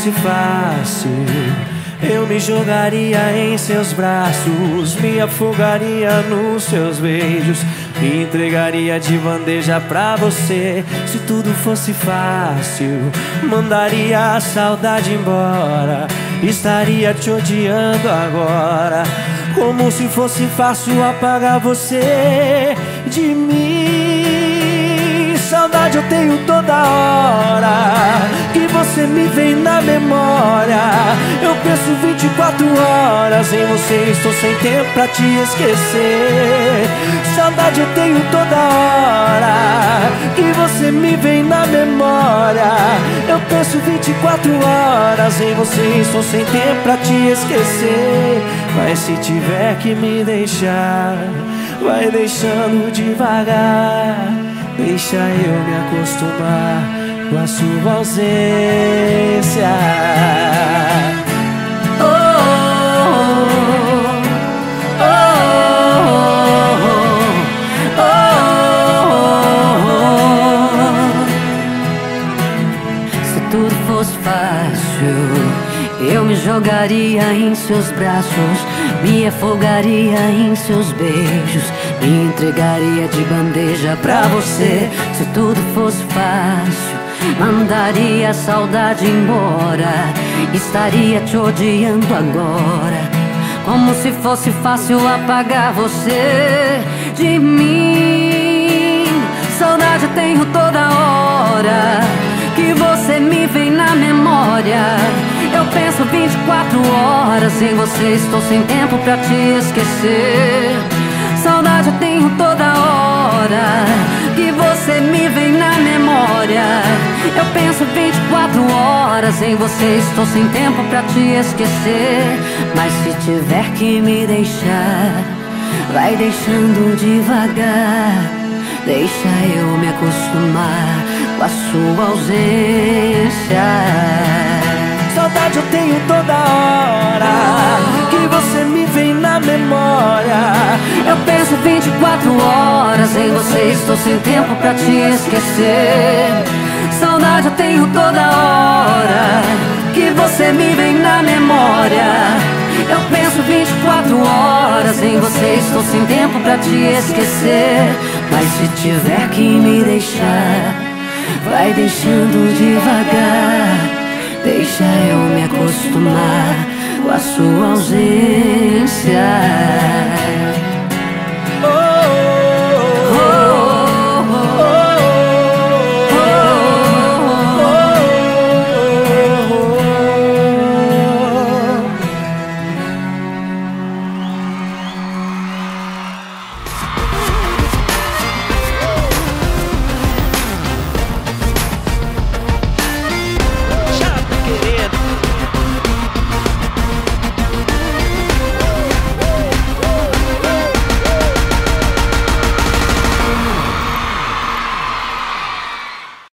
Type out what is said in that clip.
fosse fácil, eu me jogaria em seus braços, me afogaria nos seus beijos, me entregaria de bandeja pra você. Se tudo fosse fácil, mandaria a saudade embora, estaria te odiando agora. Como se fosse fácil apagar você de mim. Saudade eu tenho toda hora você me vem na memória. Eu penso 24 horas em você, estou sem tempo pra te esquecer. Saudade eu tenho toda hora que você me vem na memória. Eu penso 24 horas em você, estou sem tempo pra te esquecer. Mas se tiver que me deixar, vai deixando devagar. Deixa eu me acostumar com a sua ausência. Oh, oh, oh, Se tudo fosse fácil, eu me jogaria em seus braços, me afogaria em seus beijos, me entregaria de bandeja pra você. Se tudo fosse fácil, mandaria a saudade embora, estaria te odiando agora. Como se fosse fácil apagar você de mim. Saudade tenho toda hora que você me vem na memória. Eu penso 24 horas em você, estou sem tempo pra te esquecer. Saudade tenho toda hora Eu penso 24 horas em você, estou sem tempo pra te esquecer. Mas se tiver que me deixar, vai deixando devagar. Deixa eu me acostumar com a sua ausência. Saudade eu tenho toda hora que você me vem na memória. Eu penso 24 horas em você, estou sem tempo pra te esquecer. Saudade eu tenho toda hora que você me vem na memória. Eu penso 24 horas em você, estou sem tempo pra te esquecer. Mas se tiver que me deixar, vai deixando devagar. Deixa eu me acostumar com a sua ausência.